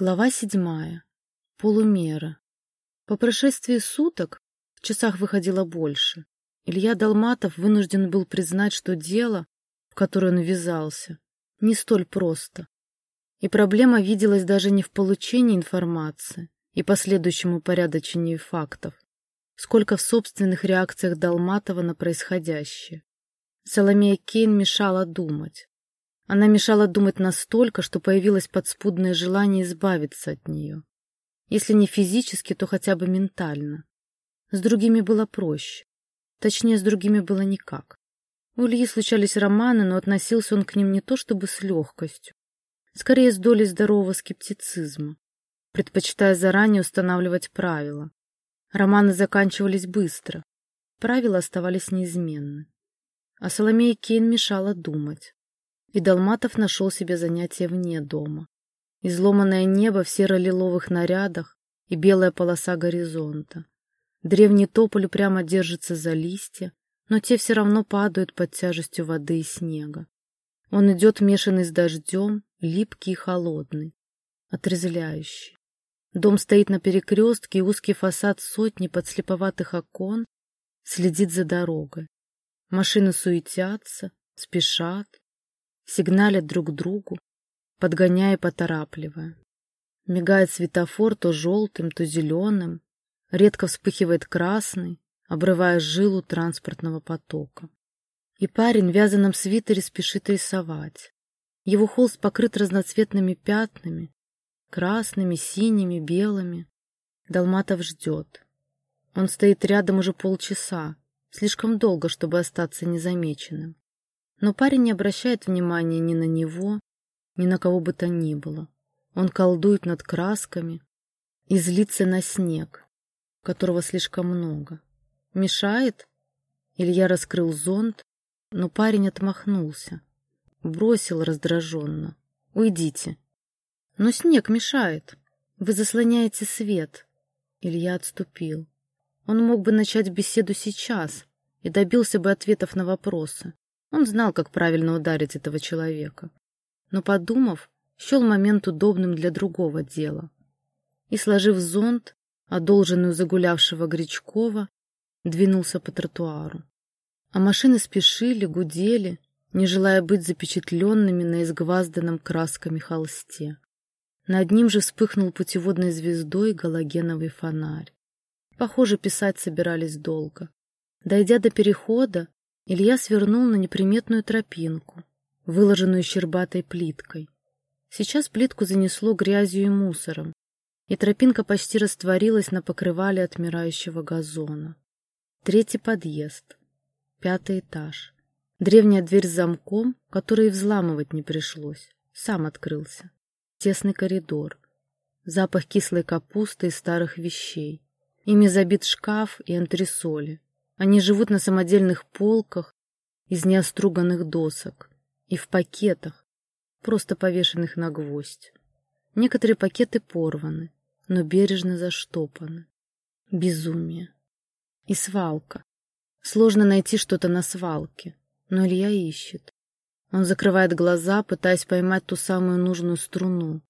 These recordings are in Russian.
Глава седьмая. Полумера. По прошествии суток, в часах выходило больше, Илья Долматов вынужден был признать, что дело, в которое он ввязался, не столь просто. И проблема виделась даже не в получении информации и последующем упорядочении фактов, сколько в собственных реакциях Долматова на происходящее. Соломея Кейн мешала думать. Она мешала думать настолько, что появилось подспудное желание избавиться от нее. Если не физически, то хотя бы ментально. С другими было проще. Точнее, с другими было никак. У Ильи случались романы, но относился он к ним не то чтобы с легкостью, скорее с долей здорового скептицизма, предпочитая заранее устанавливать правила. Романы заканчивались быстро, правила оставались неизменны. А Соломея Кейн мешала думать. И Долматов нашел себе занятие вне дома. Изломанное небо в серо-лиловых нарядах и белая полоса горизонта. Древний тополь прямо держится за листья, но те все равно падают под тяжестью воды и снега. Он идет мешанный с дождем, липкий и холодный, отрезвляющий. Дом стоит на перекрестке, и узкий фасад сотни подслеповатых окон следит за дорогой. Машины суетятся, спешат, сигналят друг другу, подгоняя и поторапливая. Мигает светофор то желтым, то зеленым, редко вспыхивает красный, обрывая жилу транспортного потока. И парень в вязаном свитере спешит рисовать. Его холст покрыт разноцветными пятнами, красными, синими, белыми. Долматов ждет. Он стоит рядом уже полчаса, слишком долго, чтобы остаться незамеченным. Но парень не обращает внимания ни на него, ни на кого бы то ни было. Он колдует над красками и злится на снег, которого слишком много. Мешает? Илья раскрыл зонт, но парень отмахнулся. Бросил раздраженно. «Уйдите». «Но снег мешает. Вы заслоняете свет». Илья отступил. Он мог бы начать беседу сейчас и добился бы ответов на вопросы. Он знал, как правильно ударить этого человека. Но, подумав, счел момент удобным для другого дела. И, сложив зонт, одолженную загулявшего Гречкова, двинулся по тротуару. А машины спешили, гудели, не желая быть запечатленными на изгвазданном красками холсте. Над ним же вспыхнул путеводной звездой галогеновый фонарь. Похоже, писать собирались долго. Дойдя до перехода, Илья свернул на неприметную тропинку, выложенную щербатой плиткой. Сейчас плитку занесло грязью и мусором, и тропинка почти растворилась на покрывале отмирающего газона. Третий подъезд, пятый этаж. Древняя дверь с замком, который и взламывать не пришлось, сам открылся. Тесный коридор, запах кислой капусты и старых вещей. Ими забит шкаф и антресоли. Они живут на самодельных полках из неоструганных досок и в пакетах, просто повешенных на гвоздь. Некоторые пакеты порваны, но бережно заштопаны. Безумие. И свалка. Сложно найти что-то на свалке, но Илья ищет. Он закрывает глаза, пытаясь поймать ту самую нужную струну,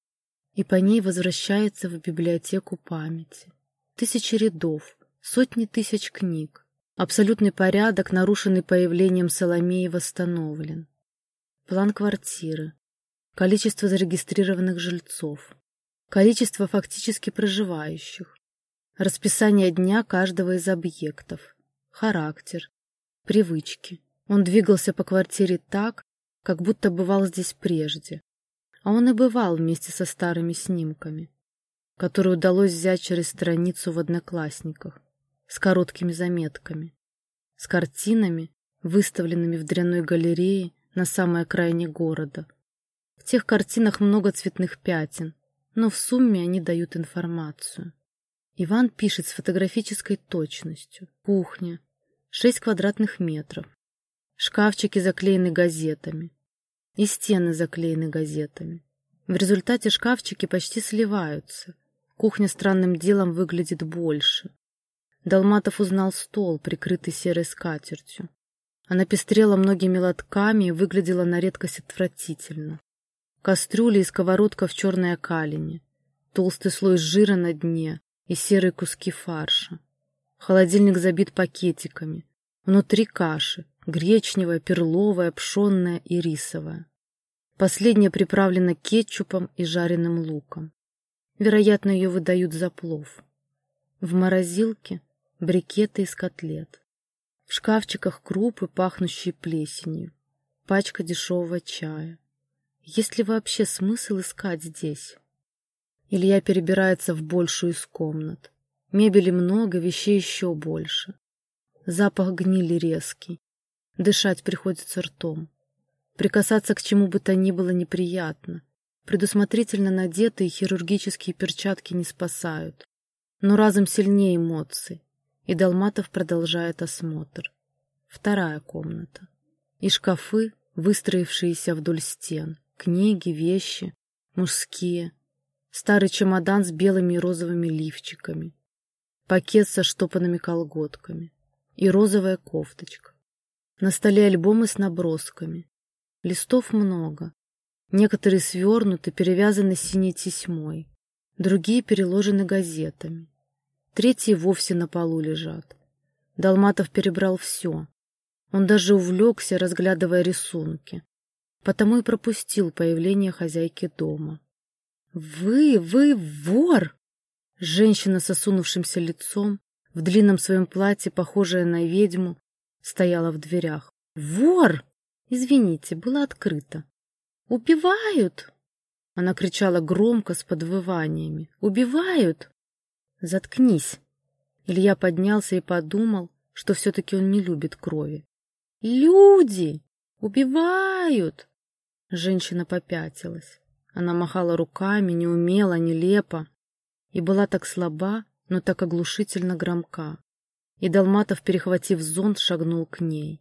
и по ней возвращается в библиотеку памяти. Тысячи рядов, сотни тысяч книг, Абсолютный порядок, нарушенный появлением Соломеи, восстановлен. План квартиры. Количество зарегистрированных жильцов. Количество фактически проживающих. Расписание дня каждого из объектов. Характер. Привычки. Он двигался по квартире так, как будто бывал здесь прежде. А он и бывал вместе со старыми снимками, которые удалось взять через страницу в Одноклассниках с короткими заметками, с картинами, выставленными в дрянной галерее на самой окраине города. В тех картинах много цветных пятен, но в сумме они дают информацию. Иван пишет с фотографической точностью. Кухня. шесть квадратных метров. Шкафчики заклеены газетами. И стены заклеены газетами. В результате шкафчики почти сливаются. Кухня странным делом выглядит больше. Долматов узнал стол, прикрытый серой скатертью. Она пестрела многими лотками и выглядела на редкость отвратительно. Кастрюли и сковородка в черной окалине. толстый слой жира на дне и серые куски фарша. Холодильник забит пакетиками. Внутри каши, гречневая, перловая, пшенная и рисовая. Последняя приправлена кетчупом и жареным луком. Вероятно, ее выдают за плов. В морозилке брикеты из котлет. В шкафчиках крупы, пахнущие плесенью. Пачка дешевого чая. Есть ли вообще смысл искать здесь? Илья перебирается в большую из комнат. Мебели много, вещей еще больше. Запах гнили резкий. Дышать приходится ртом. Прикасаться к чему бы то ни было неприятно. Предусмотрительно надетые хирургические перчатки не спасают. Но разом сильнее эмоций. И Долматов продолжает осмотр. Вторая комната. И шкафы, выстроившиеся вдоль стен. Книги, вещи, мужские. Старый чемодан с белыми и розовыми лифчиками. Пакет со штопанными колготками. И розовая кофточка. На столе альбомы с набросками. Листов много. Некоторые свернуты, перевязаны синей тесьмой. Другие переложены газетами. Третьи вовсе на полу лежат. Долматов перебрал все. Он даже увлекся, разглядывая рисунки. Потому и пропустил появление хозяйки дома. «Вы, вы вор!» Женщина с осунувшимся лицом, в длинном своем платье, похожая на ведьму, стояла в дверях. «Вор! Извините, было открыто». «Убивают!» Она кричала громко, с подвываниями. «Убивают!» «Заткнись!» Илья поднялся и подумал, что все-таки он не любит крови. «Люди! Убивают!» Женщина попятилась. Она махала руками, неумело, нелепо, и была так слаба, но так оглушительно громка и Долматов, перехватив зонт, шагнул к ней.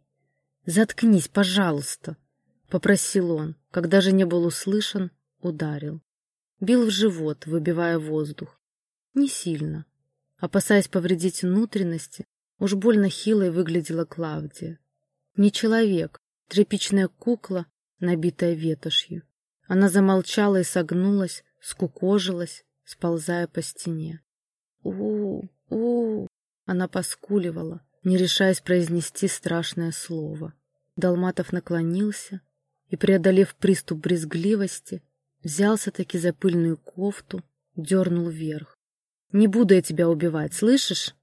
«Заткнись, пожалуйста!» — попросил он. Когда же не был услышан, ударил. Бил в живот, выбивая воздух. Не сильно. Опасаясь повредить внутренности, уж больно хилой выглядела Клавдия. Не человек, тряпичная кукла, набитая ветошью. Она замолчала и согнулась, скукожилась, сползая по стене. у у, она поскуливала, не решаясь произнести страшное слово. Долматов наклонился и, преодолев приступ брезгливости, взялся-таки за пыльную кофту, дернул вверх. «Не буду я тебя убивать, слышишь?»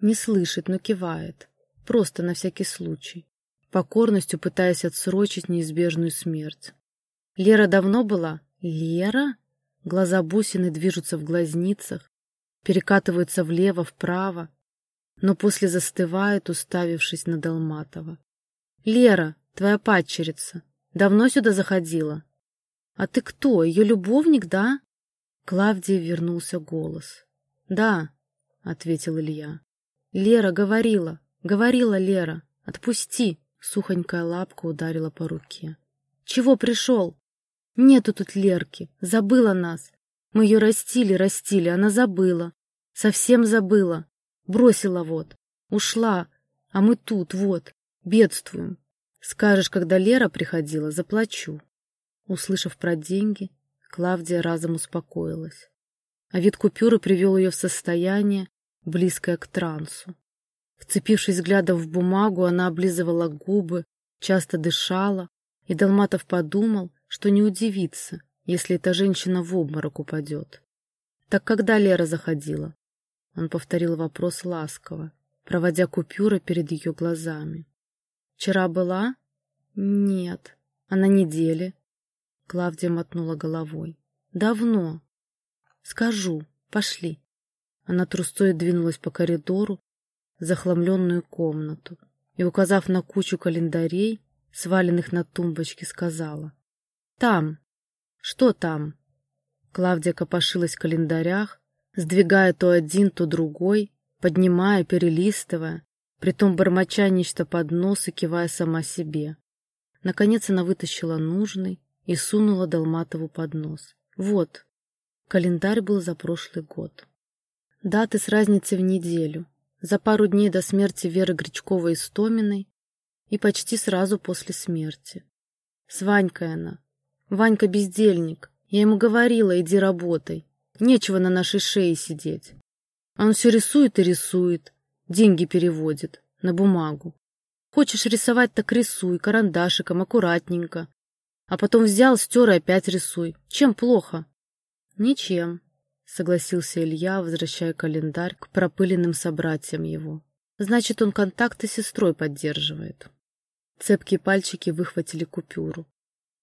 Не слышит, но кивает. Просто на всякий случай. Покорностью пытаясь отсрочить неизбежную смерть. Лера давно была? Лера? Глаза бусины движутся в глазницах, перекатываются влево-вправо, но после застывает, уставившись на Долматова. — Лера, твоя падчерица, давно сюда заходила? — А ты кто, ее любовник, да? Клавдии вернулся голос. — Да, — ответил Илья. — Лера говорила, говорила Лера, отпусти. Сухонькая лапка ударила по руке. — Чего пришел? — Нету тут Лерки, забыла нас. Мы ее растили, растили, она забыла. Совсем забыла. Бросила вот. Ушла. А мы тут, вот, бедствуем. Скажешь, когда Лера приходила, заплачу. Услышав про деньги, Клавдия разом успокоилась. А вид купюры привел ее в состояние, близкое к трансу. Вцепившись взглядом в бумагу, она облизывала губы, часто дышала, и Долматов подумал, что не удивится, если эта женщина в обморок упадет. Так когда Лера заходила? Он повторил вопрос ласково, проводя купюры перед ее глазами. «Вчера была?» «Нет». «А на неделе?» Клавдия мотнула головой. «Давно». «Скажу. Пошли». Она трустой двинулась по коридору, захламленную комнату, и, указав на кучу календарей, сваленных на тумбочке, сказала. «Там». «Что там?» Клавдия копошилась в календарях, сдвигая то один, то другой, поднимая, перелистывая, притом бормоча нечто под нос и кивая сама себе. Наконец она вытащила нужный и сунула Долматову под нос. Вот, календарь был за прошлый год. Даты с разницей в неделю, за пару дней до смерти Веры Гречковой-Истоминой и почти сразу после смерти. С Ванькой она. Ванька бездельник. Я ему говорила, иди работай. Нечего на нашей шее сидеть. Он все рисует и рисует, деньги переводит на бумагу. Хочешь рисовать, так рисуй, карандашиком, аккуратненько. А потом взял, стер и опять рисуй. Чем плохо? Ничем, согласился Илья, возвращая календарь к пропыленным собратьям его. Значит, он контакты с сестрой поддерживает. Цепкие пальчики выхватили купюру.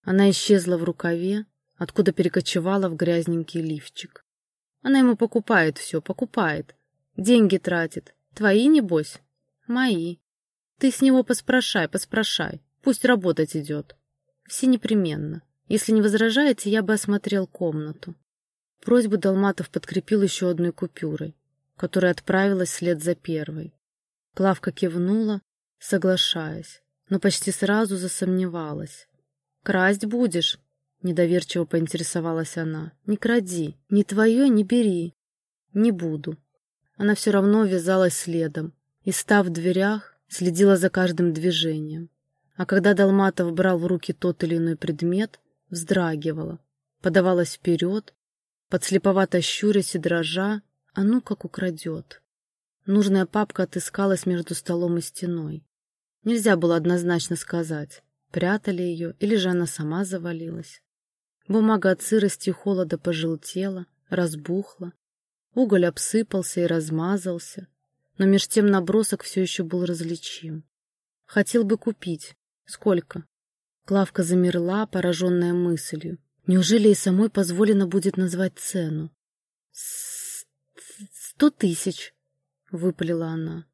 Она исчезла в рукаве, откуда перекочевала в грязненький лифчик. Она ему покупает все, покупает. Деньги тратит. Твои, небось? Мои. Ты с него поспрашай, поспрашай. Пусть работать идет. Все непременно. Если не возражаете, я бы осмотрел комнату. Просьбу Долматов подкрепил еще одной купюрой, которая отправилась вслед за первой. Клавка кивнула, соглашаясь, но почти сразу засомневалась. «Красть будешь?» — недоверчиво поинтересовалась она. «Не кради, ни твое не бери». «Не буду». Она все равно вязалась следом и, став в дверях, следила за каждым движением. А когда Долматов брал в руки тот или иной предмет, вздрагивала, подавалась вперед, подслеповато щурясь и дрожа, а ну как украдет. Нужная папка отыскалась между столом и стеной. Нельзя было однозначно сказать, прятали ее или же она сама завалилась. Бумага от сырости и холода пожелтела, разбухла. Уголь обсыпался и размазался, но меж тем набросок все еще был различим. Хотел бы купить. Сколько? Клавка замерла, пораженная мыслью. Неужели и самой позволено будет назвать цену? «Сто тысяч», — выпалила она.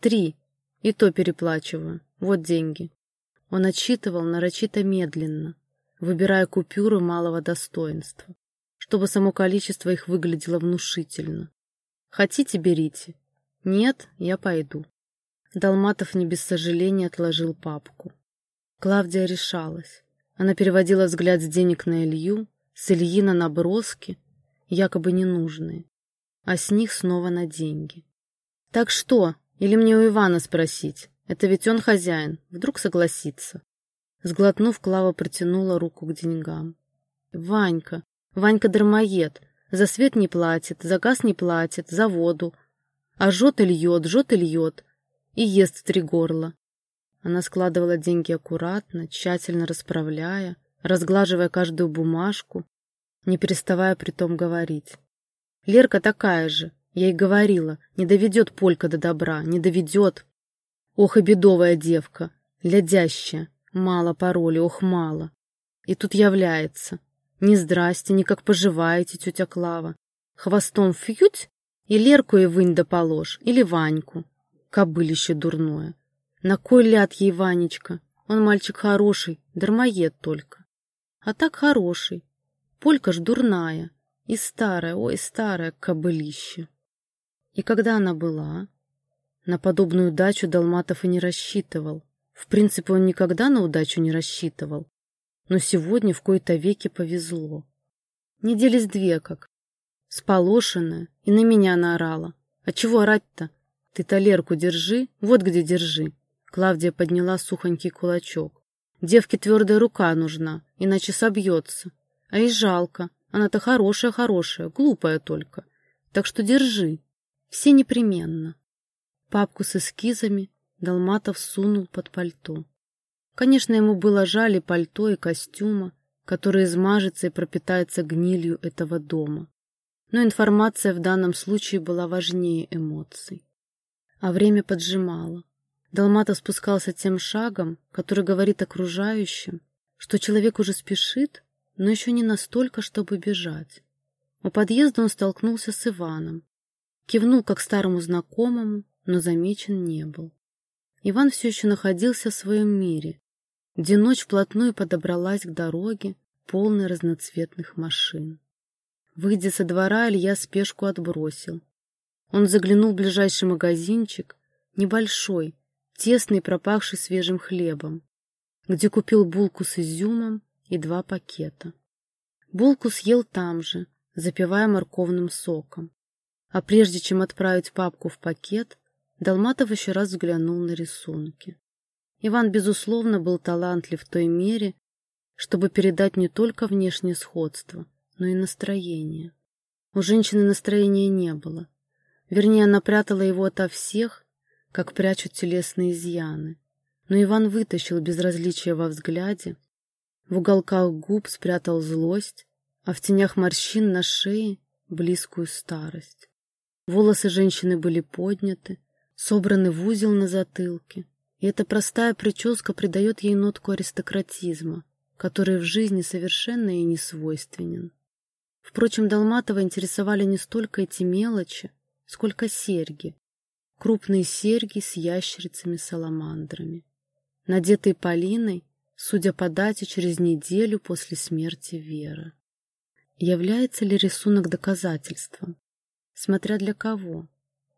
«Три. И то переплачиваю. Вот деньги». Он отсчитывал нарочито медленно, выбирая купюры малого достоинства, чтобы само количество их выглядело внушительно. «Хотите, берите. Нет, я пойду». Долматов не без сожаления отложил папку. Клавдия решалась. Она переводила взгляд с денег на Илью, с Ильи на наброски, якобы ненужные, а с них снова на деньги. «Так что? Или мне у Ивана спросить? Это ведь он хозяин. Вдруг согласится?» Сглотнув, Клава протянула руку к деньгам. «Ванька! Ванька дармоед. За свет не платит, за газ не платит, за воду. А жжет и льет, жжет и льет. И ест в три горла». Она складывала деньги аккуратно, тщательно расправляя, разглаживая каждую бумажку, не переставая при том говорить. «Лерка такая же, я ей говорила, не доведет Полька до добра, не доведет. Ох и бедовая девка, лядящая, Мало пароли, ох, мало. И тут является. Ни здрасте, ни как поживаете, тетя Клава. Хвостом фьють, и Лерку и вынь да положь, или Ваньку. Кобылище дурное. На кой ляд ей Ванечка? Он мальчик хороший, дармоед только. А так хороший. Полька ж дурная. И старая, ой, старая кобылище. И когда она была? На подобную дачу Долматов и не рассчитывал. В принципе, он никогда на удачу не рассчитывал. Но сегодня в кои-то веке повезло. Недели с две как. Сполошенная и на меня наорала. А чего орать-то? Ты талерку держи, вот где держи. Клавдия подняла сухонький кулачок. Девке твердая рука нужна, иначе собьется. А и жалко. Она-то хорошая-хорошая, глупая только. Так что держи. Все непременно. Папку с эскизами Долматов сунул под пальто. Конечно, ему было жаль и пальто, и костюма, который измажется и пропитается гнилью этого дома. Но информация в данном случае была важнее эмоций. А время поджимало. Долматов спускался тем шагом, который говорит окружающим, что человек уже спешит, но еще не настолько, чтобы бежать. У подъезда он столкнулся с Иваном. Кивнул как старому знакомому, но замечен не был. Иван все еще находился в своем мире, где ночь вплотную подобралась к дороге, полной разноцветных машин. Выйдя со двора, Илья спешку отбросил. Он заглянул в ближайший магазинчик, небольшой, тесный, пропахший свежим хлебом, где купил булку с изюмом и два пакета. Булку съел там же, запивая морковным соком. А прежде чем отправить папку в пакет, Долматов еще раз взглянул на рисунки. Иван, безусловно, был талантлив в той мере, чтобы передать не только внешнее сходство, но и настроение. У женщины настроения не было. Вернее, она прятала его ото всех, как прячут телесные изъяны. Но Иван вытащил безразличие во взгляде, в уголках губ спрятал злость, а в тенях морщин на шее — близкую старость. Волосы женщины были подняты, собраны в узел на затылке, и эта простая прическа придает ей нотку аристократизма, который в жизни совершенно ей не свойственен. Впрочем, Долматова интересовали не столько эти мелочи, сколько серьги, крупные серьги с ящерицами-саламандрами, надетые Полиной, судя по дате, через неделю после смерти Веры. Является ли рисунок доказательством? Смотря для кого.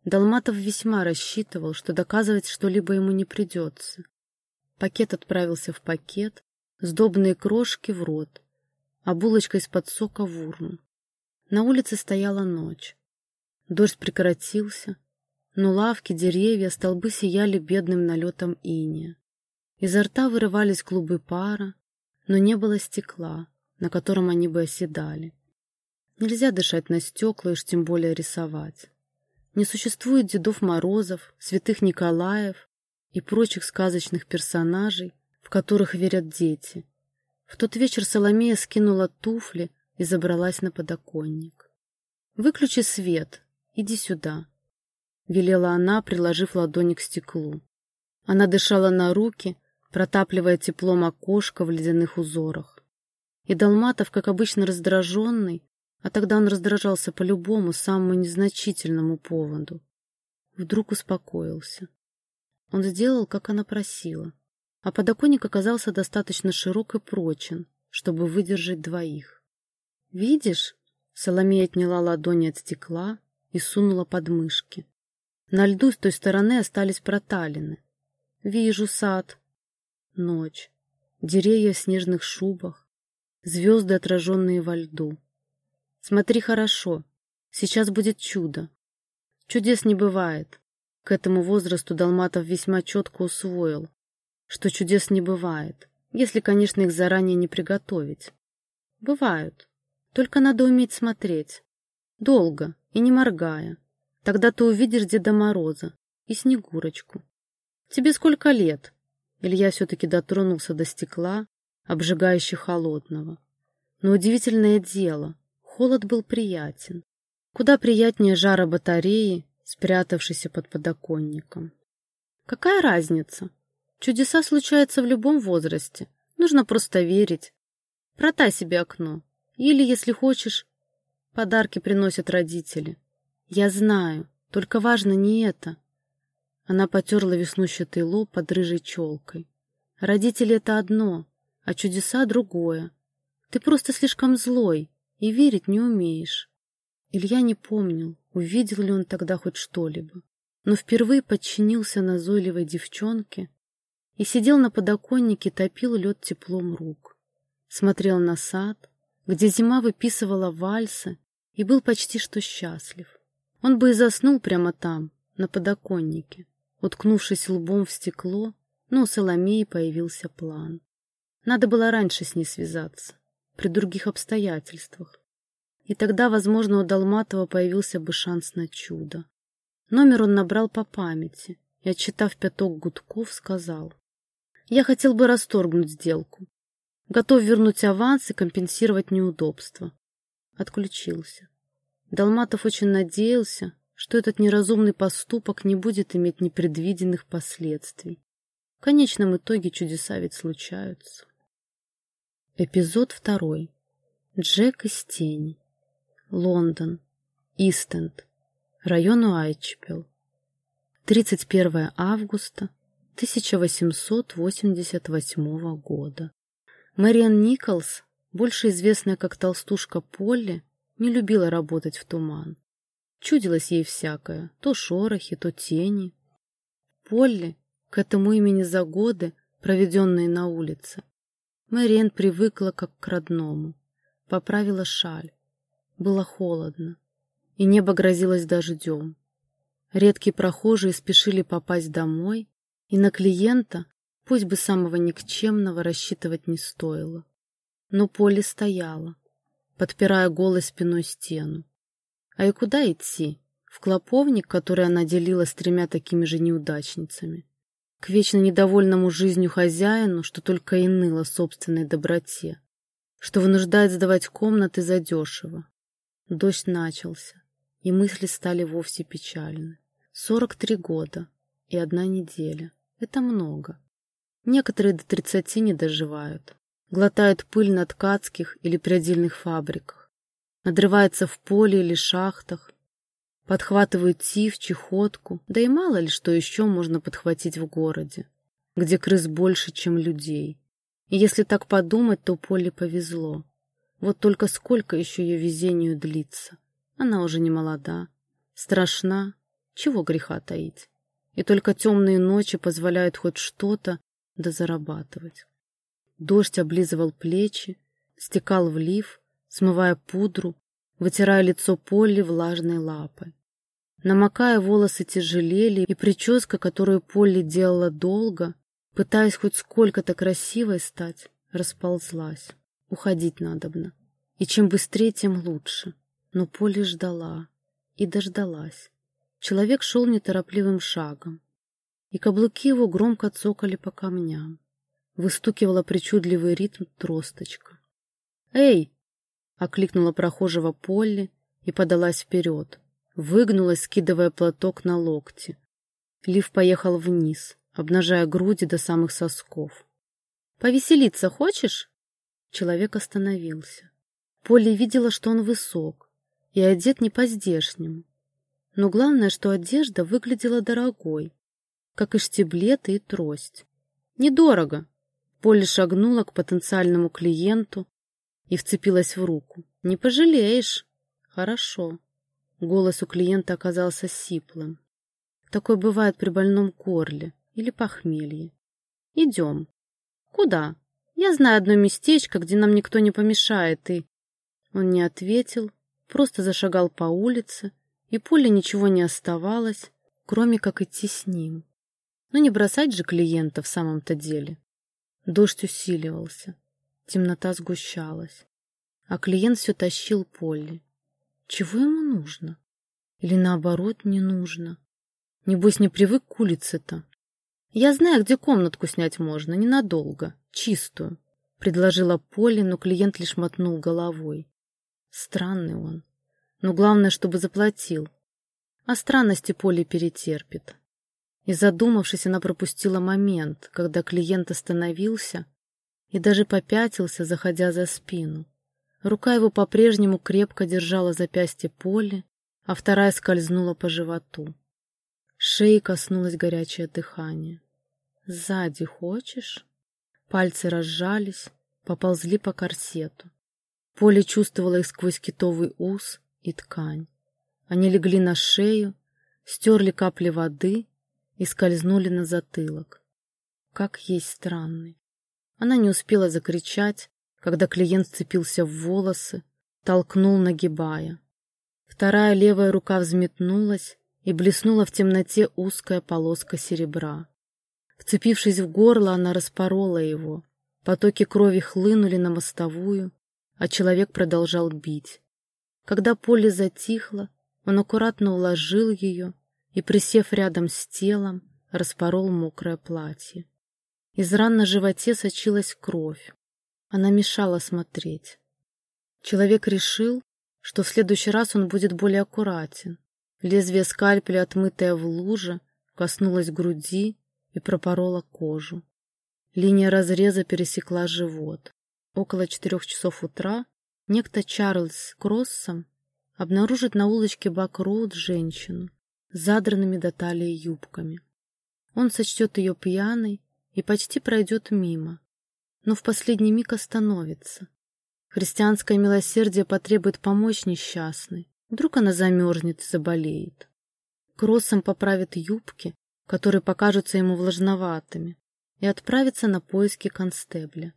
Долматов весьма рассчитывал, что доказывать что-либо ему не придется. Пакет отправился в пакет, сдобные крошки в рот, а булочка из-под сока в урну. На улице стояла ночь. Дождь прекратился, но лавки, деревья, столбы сияли бедным налетом иния. Изо рта вырывались клубы пара, но не было стекла, на котором они бы оседали. Нельзя дышать на стекла и уж тем более рисовать. Не существует Дедов Морозов, Святых Николаев и прочих сказочных персонажей, в которых верят дети. В тот вечер Соломея скинула туфли и забралась на подоконник. «Выключи свет, иди сюда», — велела она, приложив ладони к стеклу. Она дышала на руки, протапливая теплом окошко в ледяных узорах. И Долматов, как обычно раздраженный, а тогда он раздражался по любому, самому незначительному поводу, вдруг успокоился. Он сделал, как она просила, а подоконник оказался достаточно широк и прочен, чтобы выдержать двоих. «Видишь?» — Соломея отняла ладони от стекла и сунула под мышки. На льду с той стороны остались проталины. «Вижу сад», Ночь. Деревья в снежных шубах. Звезды, отраженные во льду. Смотри хорошо. Сейчас будет чудо. Чудес не бывает. К этому возрасту Долматов весьма четко усвоил, что чудес не бывает, если, конечно, их заранее не приготовить. Бывают. Только надо уметь смотреть. Долго и не моргая. Тогда ты увидишь Деда Мороза и Снегурочку. Тебе сколько лет? Илья все-таки дотронулся до стекла, обжигающе холодного. Но удивительное дело, холод был приятен. Куда приятнее жара батареи, спрятавшейся под подоконником. Какая разница? Чудеса случаются в любом возрасте. Нужно просто верить. Протай себе окно. Или, если хочешь, подарки приносят родители. Я знаю, только важно не это. Она потерла веснущатый лоб под рыжей челкой. Родители — это одно, а чудеса — другое. Ты просто слишком злой и верить не умеешь. Илья не помнил, увидел ли он тогда хоть что-либо, но впервые подчинился назойливой девчонке и сидел на подоконнике, топил лед теплом рук. Смотрел на сад, где зима выписывала вальсы, и был почти что счастлив. Он бы и заснул прямо там, на подоконнике, Уткнувшись лбом в стекло, но у Соломеи появился план. Надо было раньше с ней связаться, при других обстоятельствах. И тогда, возможно, у Долматова появился бы шанс на чудо. Номер он набрал по памяти и, отчитав пяток гудков, сказал. «Я хотел бы расторгнуть сделку. Готов вернуть аванс и компенсировать неудобства». Отключился. Долматов очень надеялся, что этот неразумный поступок не будет иметь непредвиденных последствий. В конечном итоге чудеса ведь случаются. Эпизод второй. Джек из тени. Лондон. Истенд. Район Уайтчепел. 31 августа 1888 года. Мэриан Николс, больше известная как толстушка Полли, не любила работать в туман. Чудилось ей всякое, то шорохи, то тени. Полли к этому имени за годы, проведенные на улице. Мэриэн привыкла как к родному. Поправила шаль. Было холодно, и небо грозилось дождем. Редкие прохожие спешили попасть домой, и на клиента, пусть бы самого никчемного, рассчитывать не стоило. Но Полли стояла, подпирая голой спиной стену. А и куда идти? В клоповник, который она делила с тремя такими же неудачницами. К вечно недовольному жизнью хозяину, что только и ныло собственной доброте, что вынуждает сдавать комнаты задешево. Дождь начался, и мысли стали вовсе печальны. Сорок три года и одна неделя. Это много. Некоторые до тридцати не доживают. Глотают пыль на ткацких или прядильных фабриках. Надрываются в поле или шахтах. Подхватывают тиф, чехотку. Да и мало ли что еще можно подхватить в городе, где крыс больше, чем людей. И если так подумать, то Поле повезло. Вот только сколько еще ее везению длится. Она уже не молода, страшна, чего греха таить. И только темные ночи позволяют хоть что-то да зарабатывать. Дождь облизывал плечи, стекал в лиф, смывая пудру, вытирая лицо Полли влажной лапой. Намокая, волосы тяжелели, и прическа, которую Полли делала долго, пытаясь хоть сколько-то красивой стать, расползлась. Уходить надобно. И чем быстрее, тем лучше. Но Полли ждала. И дождалась. Человек шел неторопливым шагом, и каблуки его громко цокали по камням. Выстукивала причудливый ритм тросточка. «Эй!» — окликнула прохожего Полли и подалась вперед. Выгнулась, скидывая платок на локти. Лив поехал вниз, обнажая груди до самых сосков. «Повеселиться хочешь?» Человек остановился. Полли видела, что он высок и одет не по-здешнему. Но главное, что одежда выглядела дорогой, как и штиблеты и трость. Недорого. Полли шагнула к потенциальному клиенту и вцепилась в руку. Не пожалеешь. Хорошо. Голос у клиента оказался сиплым. Такое бывает при больном горле или похмелье. Идем. Куда? Я знаю одно местечко, где нам никто не помешает, и... Он не ответил, просто зашагал по улице, и Поле ничего не оставалось, кроме как идти с ним. Но не бросать же клиента в самом-то деле. Дождь усиливался, темнота сгущалась, а клиент все тащил Полли. Чего ему нужно? Или наоборот не нужно? Небось, не привык к улице-то. Я знаю, где комнатку снять можно, ненадолго, чистую, — предложила Полли, но клиент лишь мотнул головой. Странный он. Но главное, чтобы заплатил. А странности Полли перетерпит. И задумавшись, она пропустила момент, когда клиент остановился и даже попятился, заходя за спину. Рука его по-прежнему крепко держала запястье Поли, а вторая скользнула по животу. Шеи коснулось горячее дыхание. «Сзади хочешь?» Пальцы разжались, поползли по корсету. Поле чувствовала их сквозь китовый ус и ткань. Они легли на шею, стерли капли воды и скользнули на затылок. Как есть странный. Она не успела закричать, когда клиент сцепился в волосы, толкнул, нагибая. Вторая левая рука взметнулась и блеснула в темноте узкая полоска серебра. Вцепившись в горло, она распорола его. Потоки крови хлынули на мостовую, а человек продолжал бить. Когда поле затихло, он аккуратно уложил ее, и, присев рядом с телом, распорол мокрое платье. Из ран на животе сочилась кровь. Она мешала смотреть. Человек решил, что в следующий раз он будет более аккуратен. Лезвие скальпеля, отмытое в луже, коснулось груди и пропороло кожу. Линия разреза пересекла живот. Около четырех часов утра некто Чарльз Кроссом обнаружит на улочке Бак-Роуд женщину, задранными до талии юбками. Он сочтет ее пьяной и почти пройдет мимо, но в последний миг остановится. Христианское милосердие потребует помочь несчастной. Вдруг она замерзнет и заболеет. Кроссом поправит юбки, которые покажутся ему влажноватыми, и отправится на поиски констебля.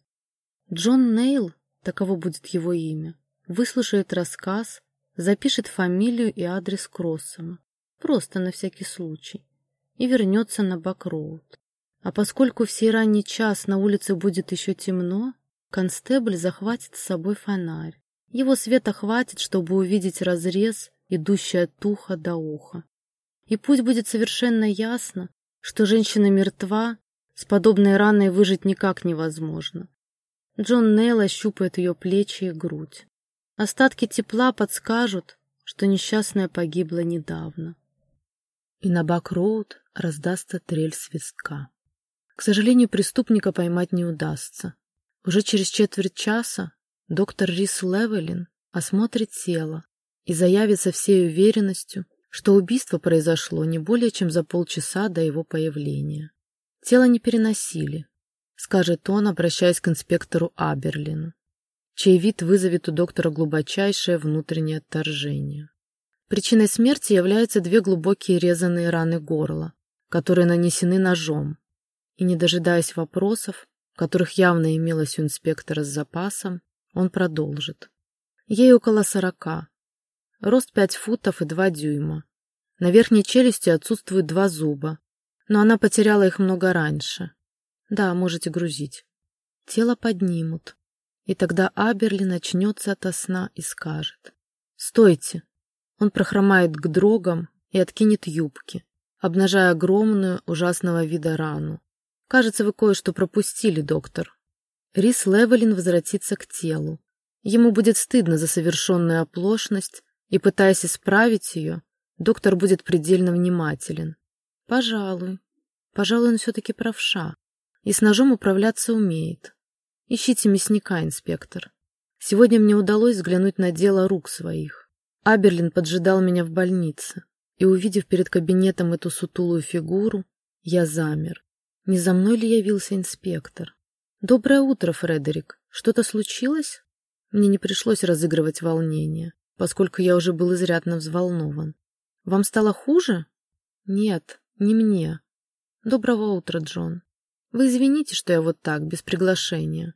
Джон Нейл, таково будет его имя, выслушает рассказ, запишет фамилию и адрес Кроссома, просто на всякий случай, и вернется на Бакроуд. А поскольку в сей ранний час на улице будет еще темно, констебль захватит с собой фонарь. Его света хватит, чтобы увидеть разрез идущая от уха до уха. И пусть будет совершенно ясно, что женщина мертва, с подобной раной выжить никак невозможно. Джон Нейл ощупает ее плечи и грудь. Остатки тепла подскажут, что несчастная погибла недавно. И на Бак-Роуд раздастся трель свистка. К сожалению, преступника поймать не удастся. Уже через четверть часа доктор Рис Левелин осмотрит тело и заявит со всей уверенностью, что убийство произошло не более чем за полчаса до его появления. Тело не переносили, скажет он, обращаясь к инспектору Аберлину, чей вид вызовет у доктора глубочайшее внутреннее отторжение. Причиной смерти являются две глубокие резаные раны горла, которые нанесены ножом, и, не дожидаясь вопросов, которых явно имелось у инспектора с запасом, он продолжит. Ей около сорока. Рост пять футов и два дюйма. На верхней челюсти отсутствуют два зуба, но она потеряла их много раньше. Да, можете грузить. Тело поднимут, и тогда Аберли начнется ото сна и скажет. «Стойте!» Он прохромает к дрогам и откинет юбки, обнажая огромную, ужасного вида рану. Кажется, вы кое-что пропустили, доктор. Рис Левелин возвратится к телу. Ему будет стыдно за совершенную оплошность, и, пытаясь исправить ее, доктор будет предельно внимателен. Пожалуй. Пожалуй, он все-таки правша. И с ножом управляться умеет. Ищите мясника, инспектор. Сегодня мне удалось взглянуть на дело рук своих. Аберлин поджидал меня в больнице, и, увидев перед кабинетом эту сутулую фигуру, я замер. Не за мной ли явился инспектор? «Доброе утро, Фредерик. Что-то случилось?» Мне не пришлось разыгрывать волнение, поскольку я уже был изрядно взволнован. «Вам стало хуже?» «Нет, не мне. Доброго утра, Джон. Вы извините, что я вот так, без приглашения.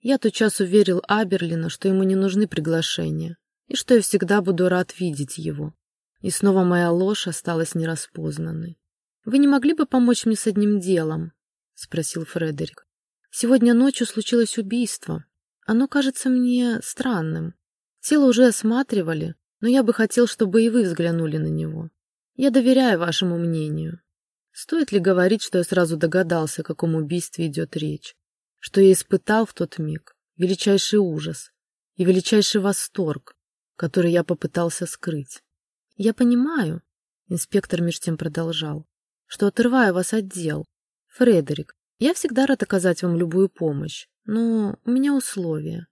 Я тотчас уверил Аберлина, что ему не нужны приглашения, и что я всегда буду рад видеть его. И снова моя ложь осталась нераспознанной. «Вы не могли бы помочь мне с одним делом?» — спросил Фредерик. «Сегодня ночью случилось убийство. Оно кажется мне странным. Тело уже осматривали, но я бы хотел, чтобы и вы взглянули на него. Я доверяю вашему мнению. Стоит ли говорить, что я сразу догадался, о каком убийстве идет речь? Что я испытал в тот миг величайший ужас и величайший восторг, который я попытался скрыть. Я понимаю, инспектор меж тем продолжал, что отрываю вас от дел. Фредерик, я всегда рад оказать вам любую помощь, но у меня условия.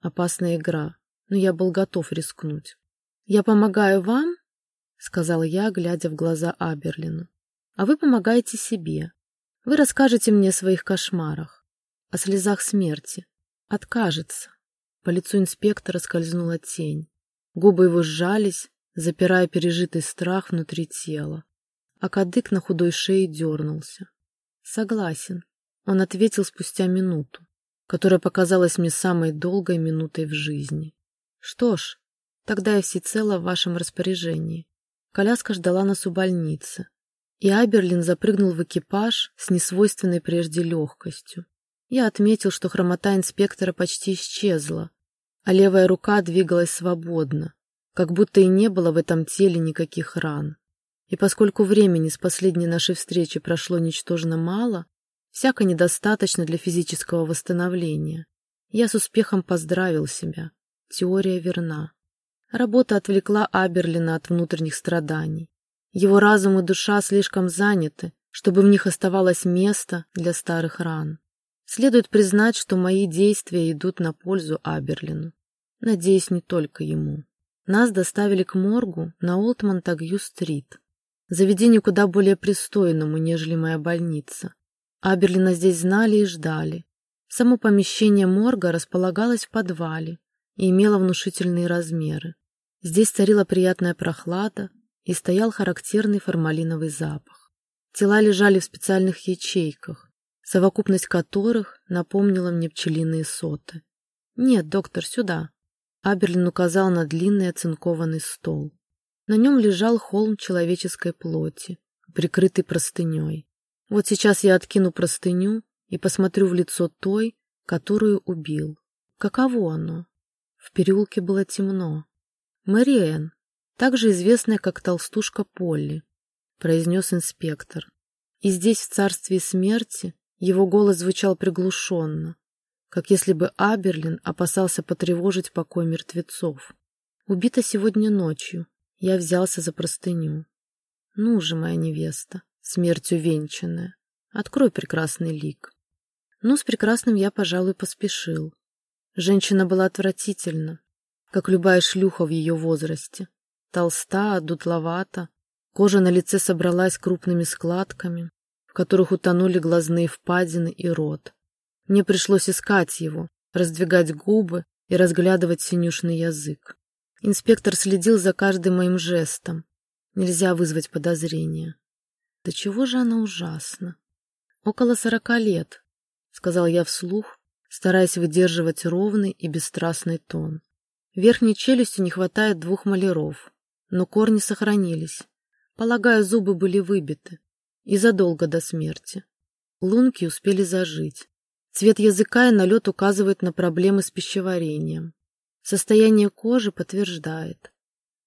Опасная игра, но я был готов рискнуть. Я помогаю вам, сказал я, глядя в глаза Аберлину, а вы помогаете себе. Вы расскажете мне о своих кошмарах, о слезах смерти. Откажется. По лицу инспектора скользнула тень. Губы его сжались, запирая пережитый страх внутри тела а кадык на худой шее дернулся. «Согласен», — он ответил спустя минуту, которая показалась мне самой долгой минутой в жизни. «Что ж, тогда я всецело в вашем распоряжении». Коляска ждала нас у больницы, и Аберлин запрыгнул в экипаж с несвойственной прежде легкостью. Я отметил, что хромота инспектора почти исчезла, а левая рука двигалась свободно, как будто и не было в этом теле никаких ран. И поскольку времени с последней нашей встречи прошло ничтожно мало, всяко недостаточно для физического восстановления, я с успехом поздравил себя. Теория верна. Работа отвлекла Аберлина от внутренних страданий. Его разум и душа слишком заняты, чтобы в них оставалось место для старых ран. Следует признать, что мои действия идут на пользу Аберлину. Надеюсь, не только ему. Нас доставили к моргу на Олд Монтагью-стрит. Заведению куда более пристойному, нежели моя больница. Аберлина здесь знали и ждали. Само помещение морга располагалось в подвале и имело внушительные размеры. Здесь царила приятная прохлада и стоял характерный формалиновый запах. Тела лежали в специальных ячейках, совокупность которых напомнила мне пчелиные соты. «Нет, доктор, сюда!» Аберлин указал на длинный оцинкованный стол. На нем лежал холм человеческой плоти, прикрытый простыней. Вот сейчас я откину простыню и посмотрю в лицо той, которую убил. Каково оно? В переулке было темно. Мэриэн, также известная как толстушка Полли, произнес инспектор. И здесь, в царстве смерти, его голос звучал приглушенно, как если бы Аберлин опасался потревожить покой мертвецов. Убита сегодня ночью. Я взялся за простыню. Ну же, моя невеста, смертью венчанная, открой прекрасный лик. Ну, с прекрасным я, пожалуй, поспешил. Женщина была отвратительна, как любая шлюха в ее возрасте. Толста, дутловата, кожа на лице собралась крупными складками, в которых утонули глазные впадины и рот. Мне пришлось искать его, раздвигать губы и разглядывать синюшный язык. Инспектор следил за каждым моим жестом. Нельзя вызвать подозрения. Да чего же она ужасна? Около сорока лет, сказал я вслух, стараясь выдерживать ровный и бесстрастный тон. Верхней челюсти не хватает двух маляров, но корни сохранились. Полагаю, зубы были выбиты. И задолго до смерти. Лунки успели зажить. Цвет языка и налет указывают на проблемы с пищеварением. Состояние кожи подтверждает.